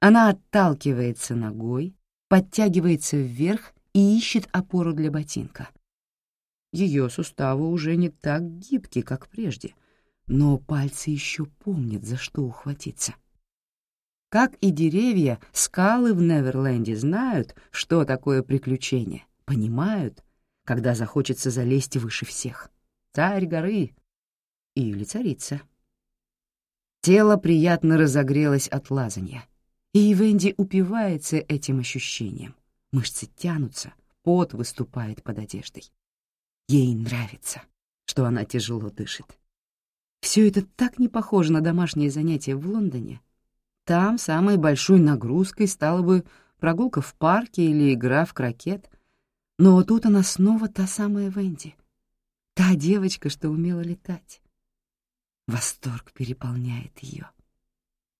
Она отталкивается ногой, подтягивается вверх и ищет опору для ботинка. Ее суставы уже не так гибки, как прежде, но пальцы еще помнят, за что ухватиться. Как и деревья, скалы в Неверленде знают, что такое приключение, понимают, когда захочется залезть выше всех. Царь горы или царица. Тело приятно разогрелось от лазанья, и Венди упивается этим ощущением. Мышцы тянутся, пот выступает под одеждой. Ей нравится, что она тяжело дышит. Все это так не похоже на домашнее занятие в Лондоне. Там самой большой нагрузкой стала бы прогулка в парке или игра в крокет. Но тут она снова та самая Венди. Та девочка, что умела летать. Восторг переполняет ее.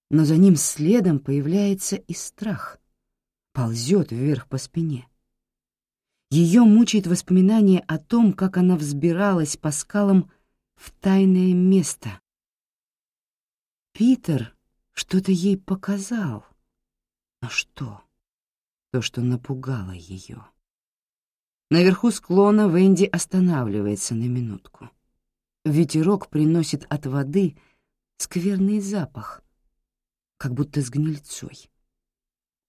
Но за ним следом появляется и страх. Ползет вверх по спине. Ее мучает воспоминание о том, как она взбиралась по скалам в тайное место. Питер что-то ей показал. Но что? То, что напугало ее. Наверху склона Венди останавливается на минутку. Ветерок приносит от воды скверный запах, как будто с гнильцой.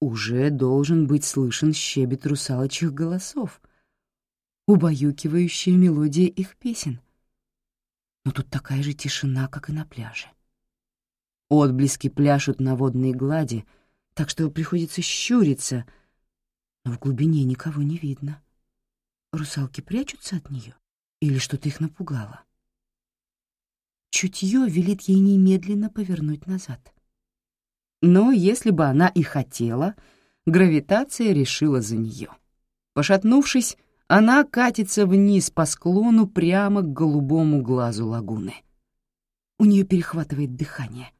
Уже должен быть слышен щебет русалочьих голосов, убаюкивающая мелодия их песен. Но тут такая же тишина, как и на пляже. Отблески пляшут на водной глади, так что приходится щуриться, но в глубине никого не видно. Русалки прячутся от нее или что-то их напугало? Чутье велит ей немедленно повернуть назад. Но если бы она и хотела, гравитация решила за нее. Пошатнувшись, она катится вниз по склону прямо к голубому глазу лагуны. У нее перехватывает дыхание,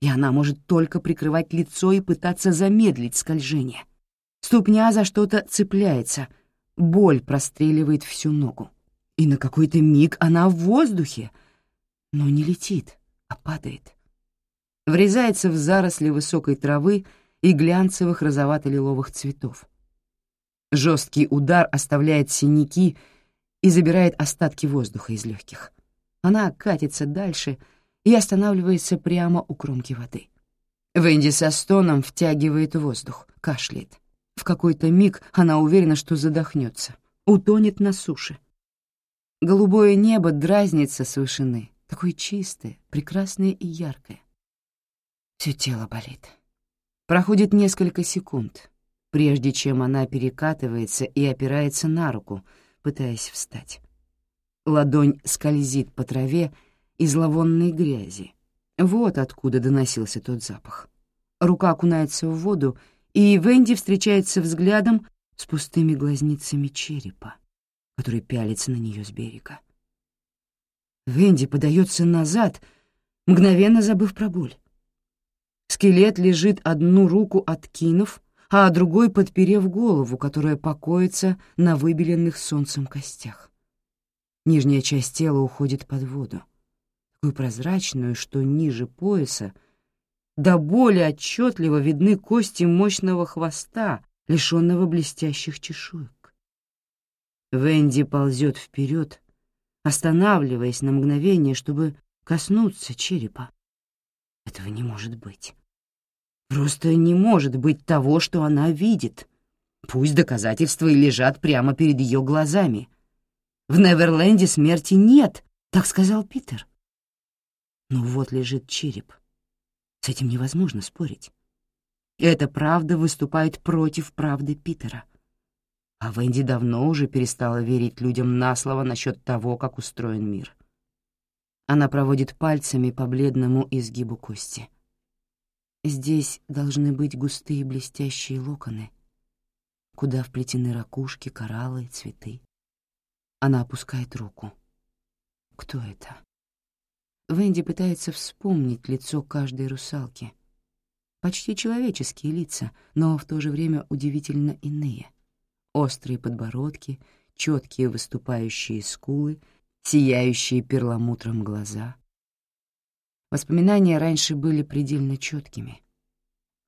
и она может только прикрывать лицо и пытаться замедлить скольжение. Ступня за что-то цепляется, боль простреливает всю ногу. И на какой-то миг она в воздухе — но не летит, а падает. Врезается в заросли высокой травы и глянцевых розовато-лиловых цветов. Жесткий удар оставляет синяки и забирает остатки воздуха из легких. Она катится дальше и останавливается прямо у кромки воды. Венди со стоном втягивает воздух, кашляет. В какой-то миг она уверена, что задохнется, утонет на суше. Голубое небо дразнится с вышины, такое чистое, прекрасное и яркое. Все тело болит. Проходит несколько секунд, прежде чем она перекатывается и опирается на руку, пытаясь встать. Ладонь скользит по траве и зловонной грязи. Вот откуда доносился тот запах. Рука окунается в воду, и Венди встречается взглядом с пустыми глазницами черепа, который пялится на нее с берега. Венди подается назад, мгновенно забыв про боль. Скелет лежит одну руку откинув, а другой подперев голову, которая покоится на выбеленных солнцем костях. Нижняя часть тела уходит под воду, такую прозрачную, что ниже пояса до боли отчетливо видны кости мощного хвоста, лишенного блестящих чешуек. Венди ползет вперед, останавливаясь на мгновение, чтобы коснуться черепа. Этого не может быть. Просто не может быть того, что она видит. Пусть доказательства и лежат прямо перед ее глазами. В Неверленде смерти нет, так сказал Питер. Но вот лежит череп. С этим невозможно спорить. Эта правда выступает против правды Питера — а Венди давно уже перестала верить людям на слово насчет того, как устроен мир. Она проводит пальцами по бледному изгибу кости. Здесь должны быть густые блестящие локоны, куда вплетены ракушки, кораллы цветы. Она опускает руку. Кто это? Венди пытается вспомнить лицо каждой русалки. Почти человеческие лица, но в то же время удивительно иные — острые подбородки, четкие выступающие скулы, сияющие перламутром глаза. Воспоминания раньше были предельно четкими.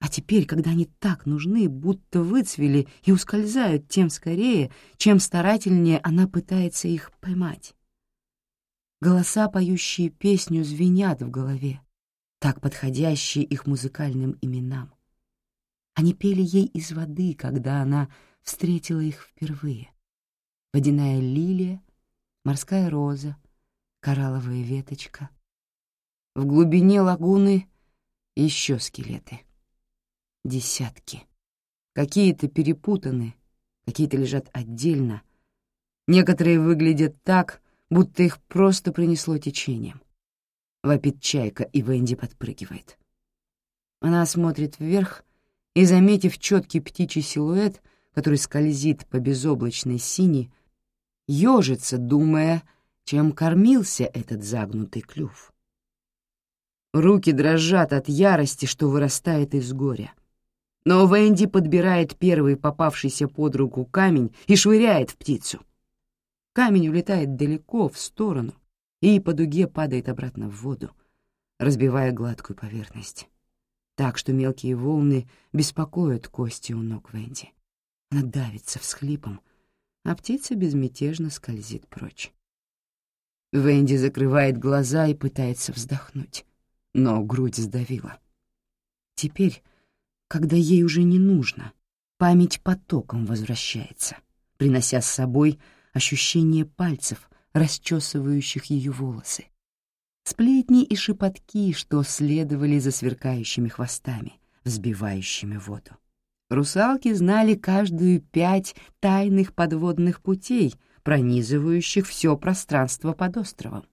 А теперь, когда они так нужны, будто выцвели и ускользают тем скорее, чем старательнее она пытается их поймать. Голоса, поющие песню, звенят в голове, так подходящие их музыкальным именам. Они пели ей из воды, когда она встретила их впервые. Водяная лилия, морская роза, коралловая веточка. В глубине лагуны еще скелеты. Десятки. Какие-то перепутаны, какие-то лежат отдельно. Некоторые выглядят так, будто их просто принесло течением. Вопит чайка, и Венди подпрыгивает. Она смотрит вверх и, заметив четкий птичий силуэт, который скользит по безоблачной сине, ежится, думая, чем кормился этот загнутый клюв. Руки дрожат от ярости, что вырастает из горя. Но Венди подбирает первый попавшийся под руку камень и швыряет в птицу. Камень улетает далеко, в сторону, и по дуге падает обратно в воду, разбивая гладкую поверхность. Так что мелкие волны беспокоят кости у ног Венди. Она давится всхлипом, а птица безмятежно скользит прочь. Венди закрывает глаза и пытается вздохнуть, но грудь сдавила. Теперь когда ей уже не нужно, память потоком возвращается, принося с собой ощущение пальцев, расчесывающих ее волосы. Сплетни и шепотки, что следовали за сверкающими хвостами, взбивающими воду. Русалки знали каждую пять тайных подводных путей, пронизывающих все пространство под островом.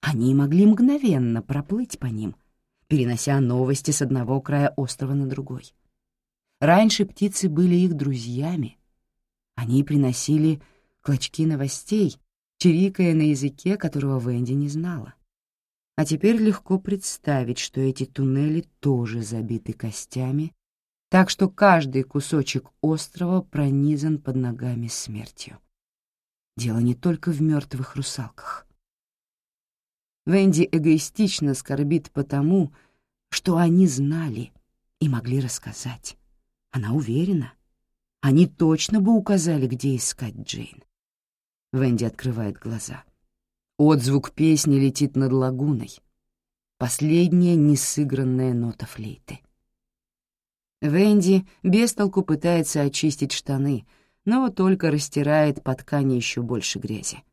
Они могли мгновенно проплыть по ним — перенося новости с одного края острова на другой. Раньше птицы были их друзьями. Они приносили клочки новостей, чирикая на языке, которого Венди не знала. А теперь легко представить, что эти туннели тоже забиты костями, так что каждый кусочек острова пронизан под ногами смертью. Дело не только в мертвых русалках. Венди эгоистично скорбит потому, что они знали и могли рассказать. Она уверена. Они точно бы указали, где искать Джейн. Венди открывает глаза. Отзвук песни летит над лагуной. Последняя несыгранная нота флейты. Венди без толку пытается очистить штаны, но только растирает по ткани еще больше грязи.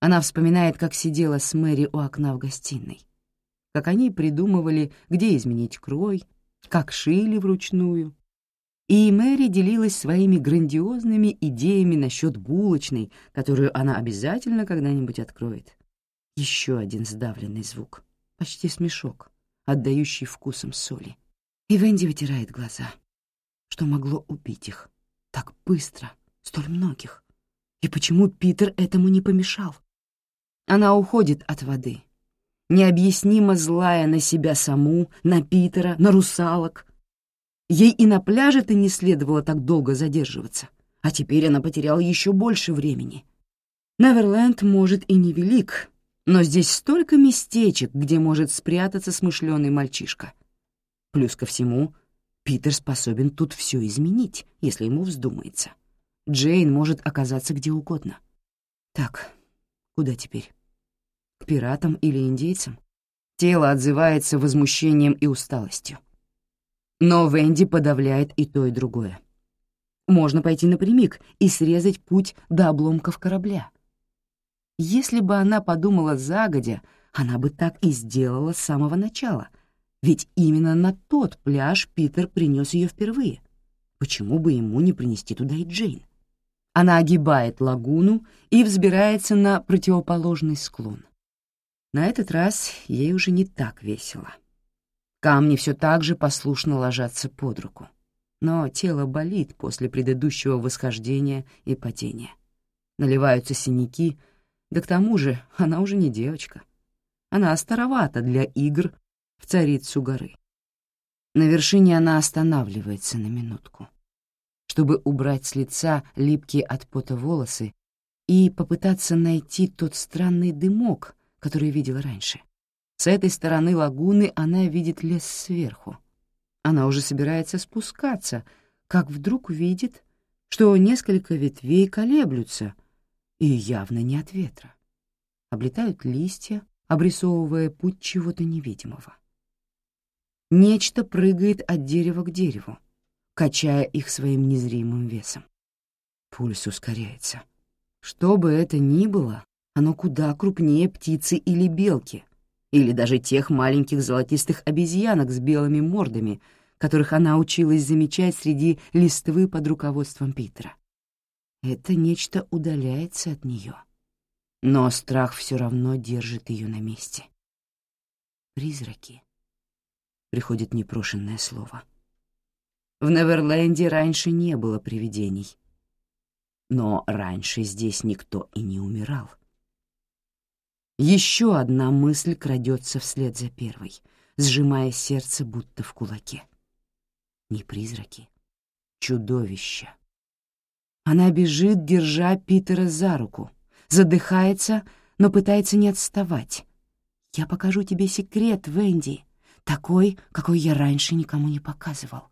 Она вспоминает, как сидела с Мэри у окна в гостиной, как они придумывали, где изменить крой, как шили вручную. И Мэри делилась своими грандиозными идеями насчет булочной, которую она обязательно когда-нибудь откроет. Еще один сдавленный звук, почти смешок, отдающий вкусом соли. И Венди вытирает глаза. Что могло убить их? Так быстро, столь многих. И почему Питер этому не помешал? Она уходит от воды, необъяснимо злая на себя саму, на Питера, на русалок. Ей и на пляже-то не следовало так долго задерживаться, а теперь она потеряла еще больше времени. Неверленд, может, и невелик, но здесь столько местечек, где может спрятаться смышленый мальчишка. Плюс ко всему, Питер способен тут все изменить, если ему вздумается. Джейн может оказаться где угодно. Так, куда теперь? к пиратам или индейцам. Тело отзывается возмущением и усталостью. Но Венди подавляет и то, и другое. Можно пойти напрямик и срезать путь до обломков корабля. Если бы она подумала загодя, она бы так и сделала с самого начала, ведь именно на тот пляж Питер принес ее впервые. Почему бы ему не принести туда и Джейн? Она огибает лагуну и взбирается на противоположный склон. На этот раз ей уже не так весело. Камни все так же послушно ложатся под руку, но тело болит после предыдущего восхождения и падения. Наливаются синяки, да к тому же она уже не девочка. Она старовата для игр в царицу горы. На вершине она останавливается на минутку, чтобы убрать с лица липкие от пота волосы и попытаться найти тот странный дымок, который видела раньше. С этой стороны лагуны она видит лес сверху. Она уже собирается спускаться, как вдруг увидит, что несколько ветвей колеблются, и явно не от ветра. Облетают листья, обрисовывая путь чего-то невидимого. Нечто прыгает от дерева к дереву, качая их своим незримым весом. Пульс ускоряется. Что бы это ни было, оно куда крупнее птицы или белки, или даже тех маленьких золотистых обезьянок с белыми мордами, которых она училась замечать среди листвы под руководством Питера. Это нечто удаляется от нее, но страх все равно держит ее на месте. Призраки. Приходит непрошенное слово. В Неверленде раньше не было привидений. Но раньше здесь никто и не умирал. Еще одна мысль крадется вслед за первой, сжимая сердце будто в кулаке. Не призраки, чудовища. Она бежит, держа Питера за руку, задыхается, но пытается не отставать. «Я покажу тебе секрет, Венди, такой, какой я раньше никому не показывал.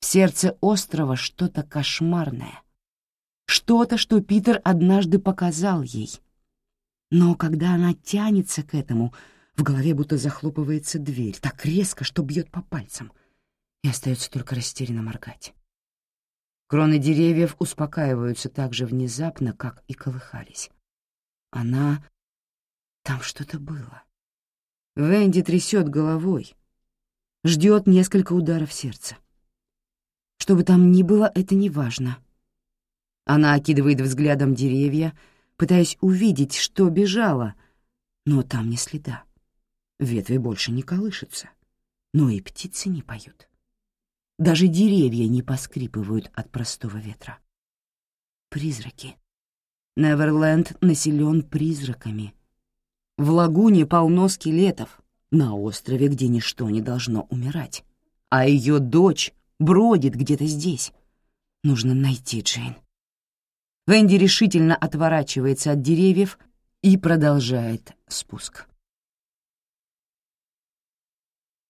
В сердце острова что-то кошмарное, что-то, что Питер однажды показал ей. Но когда она тянется к этому, в голове будто захлопывается дверь, так резко, что бьет по пальцам, и остается только растерянно моргать. Кроны деревьев успокаиваются так же внезапно, как и колыхались. Она... Там что-то было. Венди трясет головой, ждет несколько ударов сердца. Что бы там ни было, это не важно. Она окидывает взглядом деревья, пытаясь увидеть, что бежало, но там ни следа. Ветви больше не колышутся, но и птицы не поют. Даже деревья не поскрипывают от простого ветра. Призраки. Неверленд населен призраками. В лагуне полно скелетов, на острове, где ничто не должно умирать. А ее дочь бродит где-то здесь. Нужно найти Джейн. Венди решительно отворачивается от деревьев и продолжает спуск.